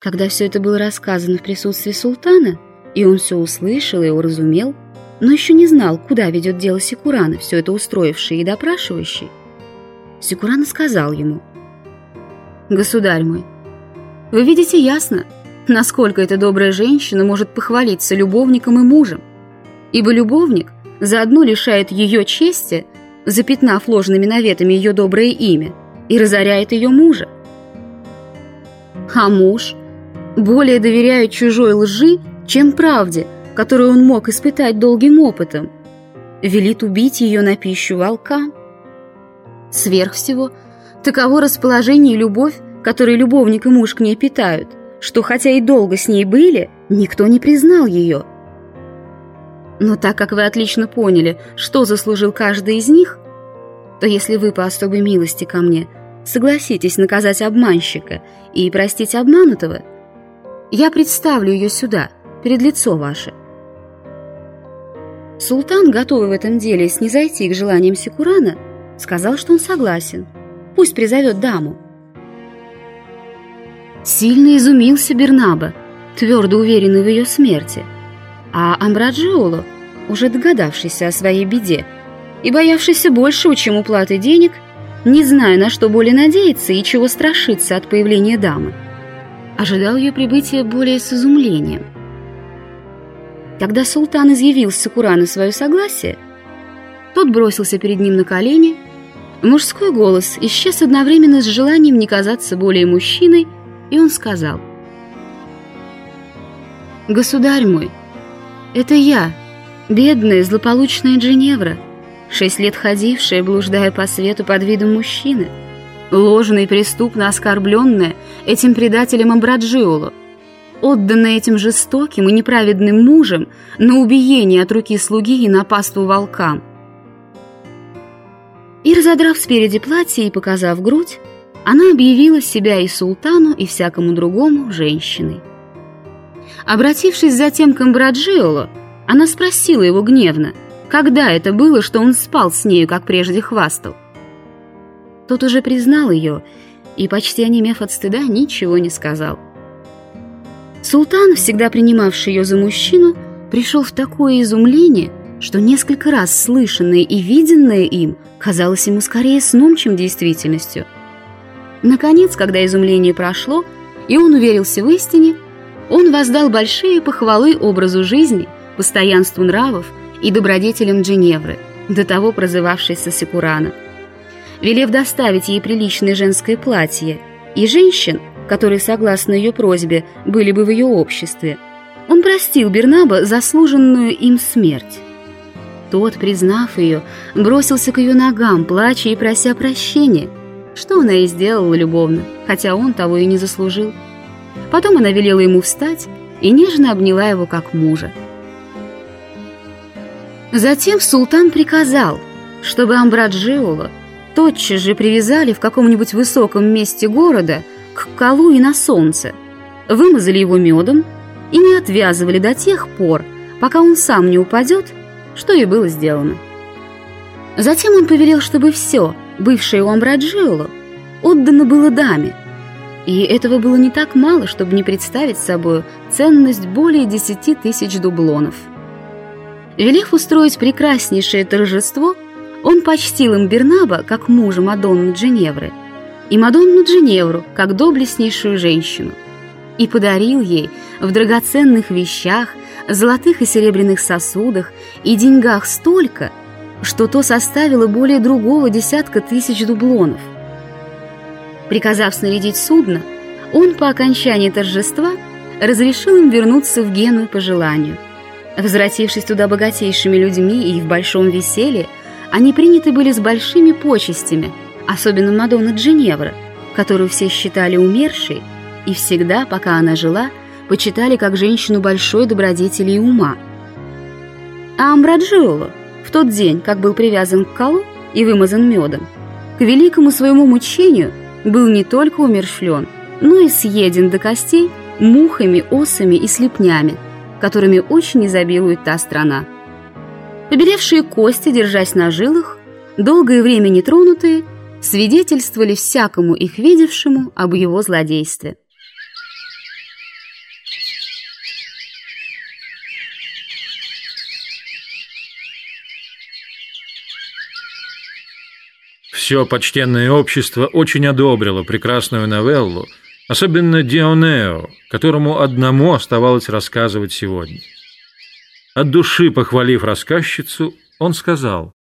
Когда все это было рассказано в присутствии султана, и он все услышал и уразумел, но еще не знал, куда ведет дело Секурана, все это устроивший и допрашивающий, Секурана сказал ему, «Государь мой, вы видите ясно, насколько эта добрая женщина может похвалиться любовником и мужем, ибо любовник заодно лишает ее чести, запятнав ложными наветами ее доброе имя, и разоряет ее мужа. А муж более доверяет чужой лжи, чем правде, которую он мог испытать долгим опытом, велит убить ее на пищу волкам. Сверх всего, таково расположение и любовь, которые любовник и муж к ней питают, что хотя и долго с ней были, никто не признал ее. Но так как вы отлично поняли, что заслужил каждый из них, то если вы по особой милости ко мне согласитесь наказать обманщика и простить обманутого, я представлю ее сюда, перед лицо ваше. Султан, готовый в этом деле снизойти к желаниям Секурана, сказал, что он согласен. Пусть призовет даму. Сильно изумился Бернаба, твердо уверенный в ее смерти, а Амбраджиоло, уже догадавшийся о своей беде и боявшийся большего, чем уплаты денег, не зная, на что более надеяться и чего страшиться от появления дамы, ожидал ее прибытия более с изумлением. Когда султан изъявил Сакурану свое согласие, тот бросился перед ним на колени, мужской голос исчез одновременно с желанием не казаться более мужчиной, и он сказал, «Государь мой, это я, бедная злополучная Дженевра, шесть лет ходившая, блуждая по свету под видом мужчины, ложно и преступно оскорбленная этим предателем Амбраджиоло, отданная этим жестоким и неправедным мужем на убиение от руки слуги и на паству волкам. И, разодрав спереди платье и показав грудь, она объявила себя и султану, и всякому другому женщиной. Обратившись затем к Амбраджиоло, она спросила его гневно, когда это было, что он спал с нею, как прежде хвастал. Тот уже признал ее и, почти онемев от стыда, ничего не сказал. Султан, всегда принимавший ее за мужчину, пришел в такое изумление, что несколько раз слышанное и виденное им казалось ему скорее сном, чем действительностью – Наконец, когда изумление прошло, и он уверился в истине, он воздал большие похвалы образу жизни, постоянству нравов и добродетелям Дженевры, до того прозывавшейся Секурана. Велев доставить ей приличное женское платье и женщин, которые, согласно ее просьбе, были бы в ее обществе, он простил Бернаба заслуженную им смерть. Тот, признав ее, бросился к ее ногам, плача и прося прощения – что она и сделала любовно, хотя он того и не заслужил. Потом она велела ему встать и нежно обняла его как мужа. Затем султан приказал, чтобы Амбраджиола тотчас же привязали в каком-нибудь высоком месте города к колу и на солнце, вымазали его медом и не отвязывали до тех пор, пока он сам не упадет, что и было сделано. Затем он повелел, чтобы все – бывшее у Амбраджиоло, отдано было даме, и этого было не так мало, чтобы не представить собой ценность более десяти тысяч дублонов. Велев устроить прекраснейшее торжество, он почтил им Бернаба как мужа Мадонны Дженевры и Мадонну Дженевру как доблестнейшую женщину и подарил ей в драгоценных вещах, золотых и серебряных сосудах и деньгах столько – что то составило более другого десятка тысяч дублонов. Приказав снарядить судно, он по окончании торжества разрешил им вернуться в Гену по желанию. Возвратившись туда богатейшими людьми и в большом веселье, они приняты были с большими почестями, особенно Мадонна Дженевра, которую все считали умершей, и всегда, пока она жила, почитали как женщину большой добродетели и ума. А Амбраджиоло, в тот день, как был привязан к колу и вымазан медом, к великому своему мучению был не только умершлен, но и съеден до костей мухами, осами и слепнями, которыми очень изобилует та страна. Побелевшие кости, держась на жилах, долгое время нетронутые, свидетельствовали всякому их видевшему об его злодействе. Все почтенное общество очень одобрило прекрасную новеллу, особенно Дионео, которому одному оставалось рассказывать сегодня. От души похвалив рассказчицу, он сказал,